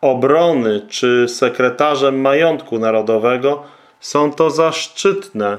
obrony czy sekretarzem majątku narodowego, są to zaszczytne.